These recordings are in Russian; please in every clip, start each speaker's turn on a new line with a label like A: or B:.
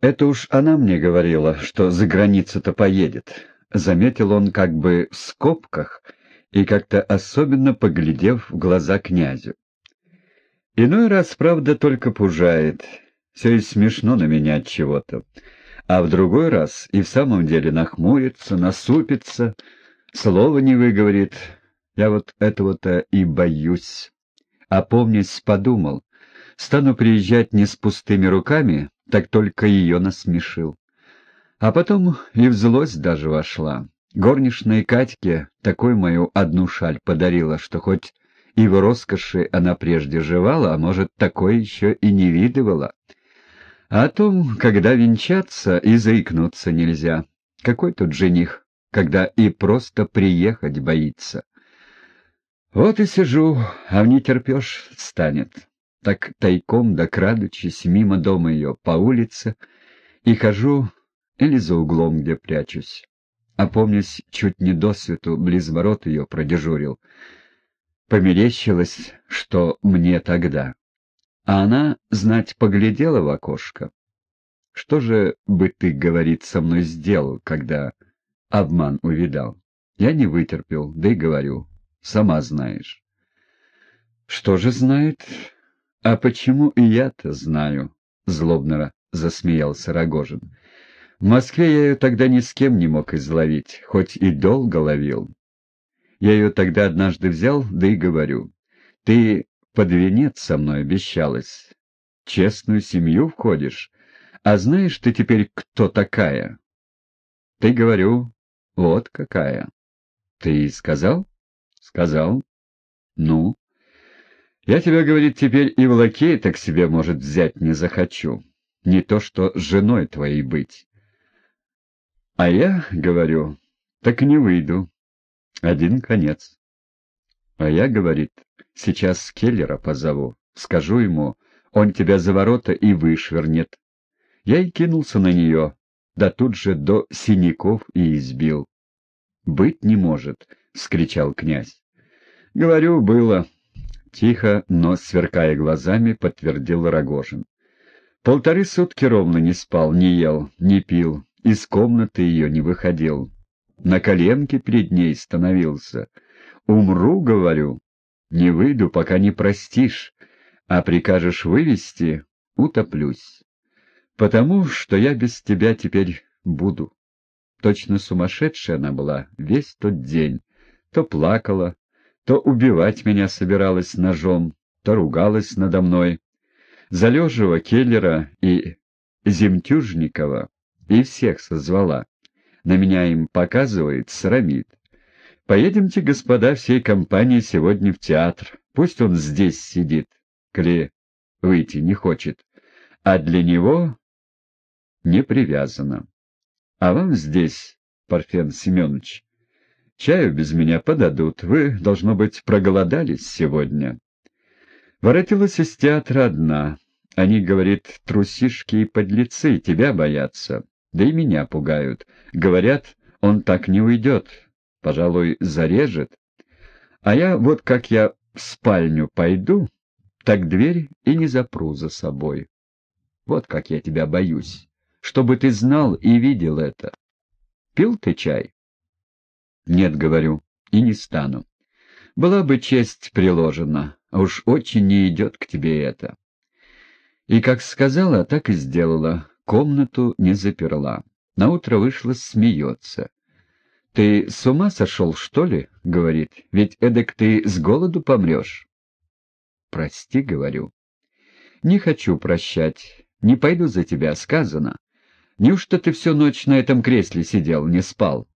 A: Это уж она мне говорила, что за границу-то поедет. Заметил он как бы в скобках и как-то особенно поглядев в глаза князю. Иной раз, правда, только пужает. Все и смешно на меня от чего-то. А в другой раз и в самом деле нахмурится, насупится, слова не выговорит. Я вот этого-то и боюсь. А помнись, подумал, стану приезжать не с пустыми руками, так только ее насмешил. А потом и в злость даже вошла. Горничная Катьке такой мою одну шаль подарила, что хоть и в роскоши она прежде жевала, а может, такое еще и не видывала. А о том, когда венчаться, и заикнуться нельзя. Какой тут жених, когда и просто приехать боится? Вот и сижу, а в нетерпеж станет. Так тайком да крадучись мимо дома ее по улице и хожу или за углом, где прячусь. А помнюсь, чуть не до свету близ ворот ее продежурил. Померещилось, что мне тогда. А она, знать, поглядела в окошко. Что же бы ты, говорит, со мной сделал, когда обман увидал? Я не вытерпел, да и говорю, сама знаешь. Что же знает? А почему и я-то знаю? Злобно засмеялся Рогожин. В Москве я ее тогда ни с кем не мог изловить, хоть и долго ловил. Я ее тогда однажды взял, да и говорю. Ты под венец со мной обещалась. Честную семью входишь. А знаешь ты теперь, кто такая? Ты, говорю, вот какая. Ты сказал? Сказал. Ну? Я тебя, говорит, теперь и в лакей так себе, может, взять не захочу. Не то что женой твоей быть. А я, говорю, так не выйду. Один конец. А я, говорит, сейчас Келлера позову. Скажу ему, он тебя за ворота и вышвырнет. Я и кинулся на нее, да тут же до синяков и избил. «Быть не может!» — вскричал князь. «Говорю, было». Тихо, но сверкая глазами, подтвердил Рогожин. Полторы сутки ровно не спал, не ел, не пил, из комнаты ее не выходил. На коленке перед ней становился. «Умру, — говорю, — не выйду, пока не простишь, а прикажешь вывести — утоплюсь. Потому что я без тебя теперь буду». Точно сумасшедшая она была весь тот день. То плакала, то убивать меня собиралась ножом, то ругалась надо мной. Залежева, Келлера и Земтюжникова и всех созвала. На меня им показывает, срамит. Поедемте, господа, всей компанией сегодня в театр. Пусть он здесь сидит, коли выйти не хочет. А для него не привязано. А вам здесь, Парфен Семенович, чаю без меня подадут. Вы, должно быть, проголодались сегодня. Воротилась из театра одна. Они, говорит, трусишки и подлецы, тебя боятся да и меня пугают. Говорят, он так не уйдет, пожалуй, зарежет. А я вот как я в спальню пойду, так дверь и не запру за собой. Вот как я тебя боюсь, чтобы ты знал и видел это. Пил ты чай? Нет, говорю, и не стану. Была бы честь приложена, а уж очень не идет к тебе это. И как сказала, так и сделала комнату не заперла. Наутро вышла, смеется. «Ты с ума сошел, что ли?» — говорит. «Ведь эдак ты с голоду помрешь». «Прости», — говорю. «Не хочу прощать. Не пойду за тебя, сказано. Неужто ты всю ночь на этом кресле сидел, не спал?»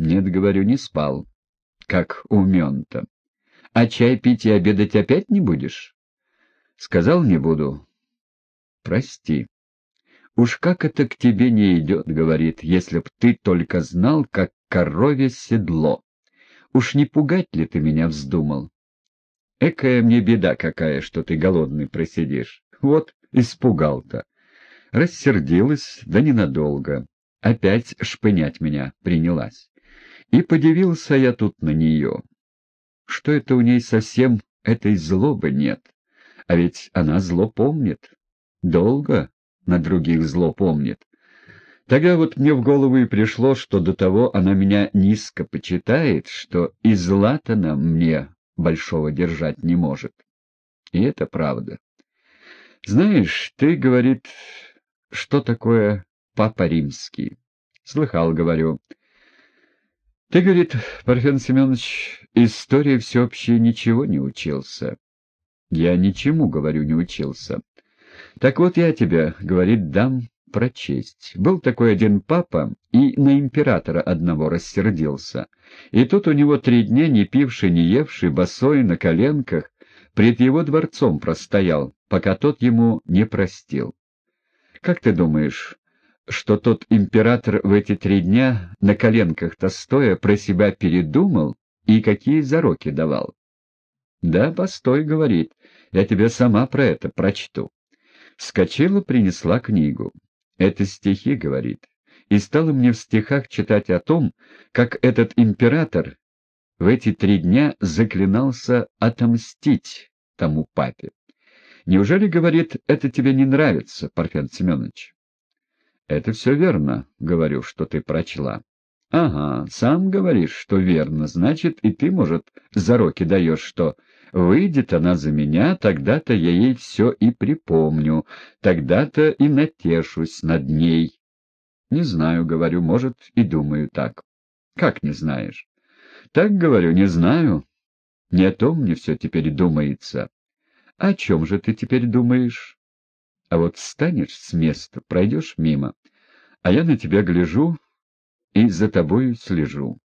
A: «Нет, — говорю, — не спал. Как умен-то. А чай пить и обедать опять не будешь?» «Сказал, не буду. Прости». «Уж как это к тебе не идет, — говорит, — если б ты только знал, как корове седло. Уж не пугать ли ты меня вздумал? Экая мне беда какая, что ты голодный просидишь. Вот, испугал-то. Рассердилась, да ненадолго. Опять шпынять меня принялась. И подивился я тут на нее. Что это у ней совсем этой злобы нет? А ведь она зло помнит. Долго на других зло помнит. Тогда вот мне в голову и пришло, что до того она меня низко почитает, что и зла-то мне большого держать не может. И это правда. Знаешь, ты, говорит, что такое папа римский? Слыхал, говорю. Ты, говорит, Парфен Семенович, истории всеобщей ничего не учился. Я ничему, говорю, не учился. Так вот я тебя, говорит, дам прочесть. Был такой один папа и на императора одного рассердился. И тут у него три дня не пивший, не евший, босой, на коленках, пред его дворцом простоял, пока тот ему не простил. Как ты думаешь, что тот император в эти три дня на коленках-то стоя про себя передумал и какие зароки давал? Да, постой, говорит, я тебе сама про это прочту. Скочила, принесла книгу. Это стихи, говорит, и стала мне в стихах читать о том, как этот император в эти три дня заклинался отомстить тому папе. Неужели, говорит, это тебе не нравится, Парфен Семенович? Это все верно, говорю, что ты прочла. Ага, сам говоришь, что верно, значит, и ты, может, зароки даешь, что Выйдет она за меня, тогда-то я ей все и припомню, тогда-то и натешусь над ней. Не знаю, говорю, может, и думаю так. Как не знаешь? Так, говорю, не знаю. Не о том мне все теперь думается. О чем же ты теперь думаешь? А вот встанешь с места, пройдешь мимо, а я на тебя гляжу и за тобою слежу.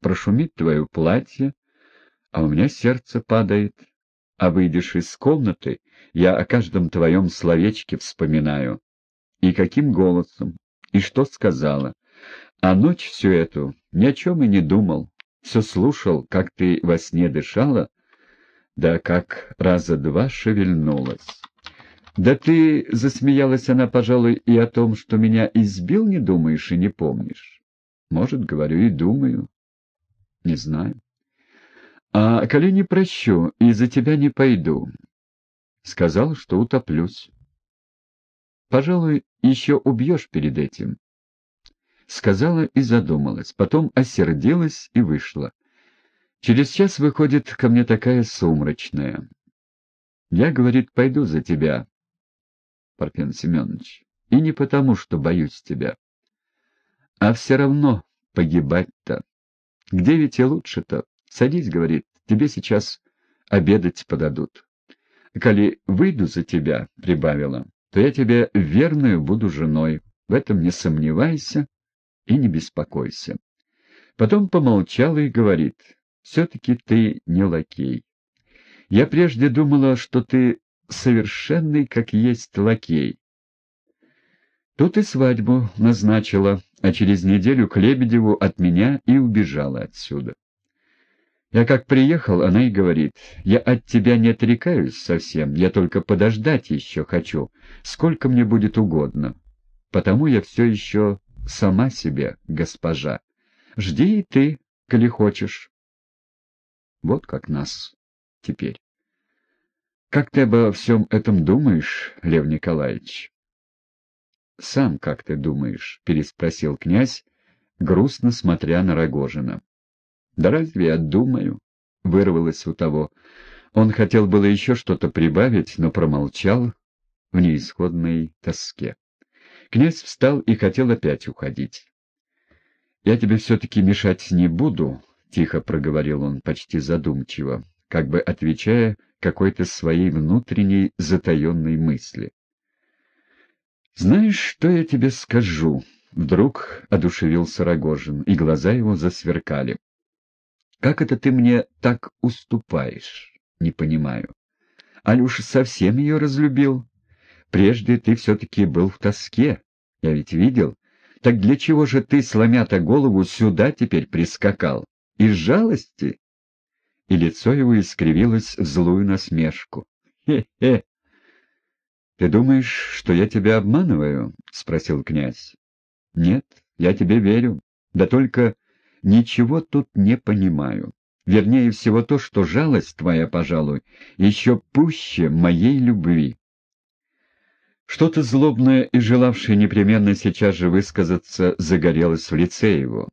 A: Прошумит твое платье, а у меня сердце падает. А выйдешь из комнаты, я о каждом твоем словечке вспоминаю. И каким голосом, и что сказала. А ночь всю эту ни о чем и не думал, все слушал, как ты во сне дышала, да как раза два шевельнулась. Да ты, засмеялась она, пожалуй, и о том, что меня избил, не думаешь и не помнишь. Может, говорю, и думаю. Не знаю. А коли не прощу и за тебя не пойду, сказал, что утоплюсь. Пожалуй, еще убьешь перед этим. Сказала и задумалась, потом осердилась и вышла. Через час выходит ко мне такая сумрачная. Я, говорит, пойду за тебя, Парфен Семенович, и не потому, что боюсь тебя, а все равно погибать-то. Где ведь и лучше-то? Садись, говорит, тебе сейчас обедать подадут. Коли выйду за тебя, — прибавила, — то я тебе верную буду женой. В этом не сомневайся и не беспокойся. Потом помолчала и говорит, все-таки ты не лакей. Я прежде думала, что ты совершенный, как есть лакей. Тут и свадьбу назначила, а через неделю к Лебедеву от меня и убежала отсюда. Я как приехал, она и говорит, я от тебя не отрекаюсь совсем, я только подождать еще хочу, сколько мне будет угодно. Потому я все еще сама себе, госпожа. Жди и ты, коли хочешь. Вот как нас теперь. Как ты обо всем этом думаешь, Лев Николаевич? Сам как ты думаешь? — переспросил князь, грустно смотря на Рогожина. «Да разве я думаю?» — вырвалось у того. Он хотел было еще что-то прибавить, но промолчал в неисходной тоске. Князь встал и хотел опять уходить. «Я тебе все-таки мешать не буду», — тихо проговорил он, почти задумчиво, как бы отвечая какой-то своей внутренней затаенной мысли. «Знаешь, что я тебе скажу?» — вдруг одушевился Рогожин, и глаза его засверкали. Как это ты мне так уступаешь? Не понимаю. Алюша совсем ее разлюбил. Прежде ты все-таки был в тоске. Я ведь видел. Так для чего же ты, сломя-то голову, сюда теперь прискакал? Из жалости? И лицо его искривилось в злую насмешку. Хе-хе! Ты думаешь, что я тебя обманываю? — спросил князь. Нет, я тебе верю. Да только ничего тут не понимаю. Вернее всего то, что жалость твоя, пожалуй, еще пуще моей любви. Что-то злобное и желавшее непременно сейчас же высказаться загорелось в лице его.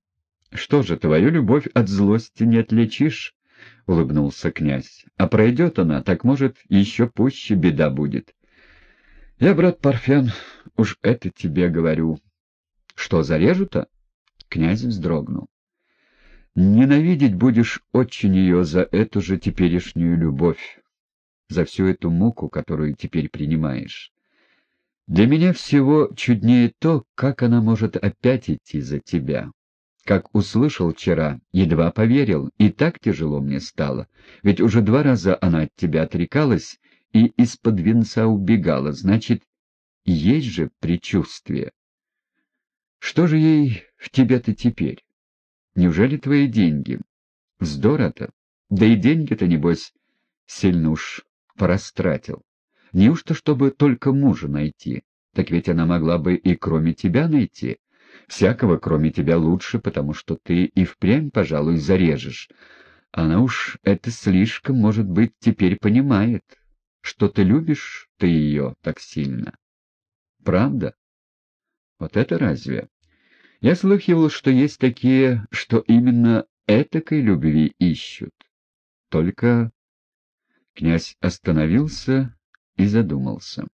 A: «Что же, твою любовь от злости не отличишь?» — улыбнулся князь. «А пройдет она, так, может, еще пуще беда будет». «Я, брат Парфян, уж это тебе говорю». «Что, зарежу-то?» Князь вздрогнул. «Ненавидеть будешь очень ее за эту же теперешнюю любовь, за всю эту муку, которую теперь принимаешь. Для меня всего чуднее то, как она может опять идти за тебя. Как услышал вчера, едва поверил, и так тяжело мне стало, ведь уже два раза она от тебя отрекалась и из-под венца убегала, значит, есть же предчувствие. Что же ей в тебе-то теперь? Неужели твои деньги? Вздор это. Да и деньги-то, небось, сильно уж порастратил. Неужто, чтобы только мужа найти? Так ведь она могла бы и кроме тебя найти. Всякого, кроме тебя, лучше, потому что ты и впрямь, пожалуй, зарежешь. Она уж это слишком, может быть, теперь понимает, что ты любишь ты ее так сильно. Правда? Вот это разве? Я слыхивал, что есть такие, что именно этакой любви ищут. Только князь остановился и задумался.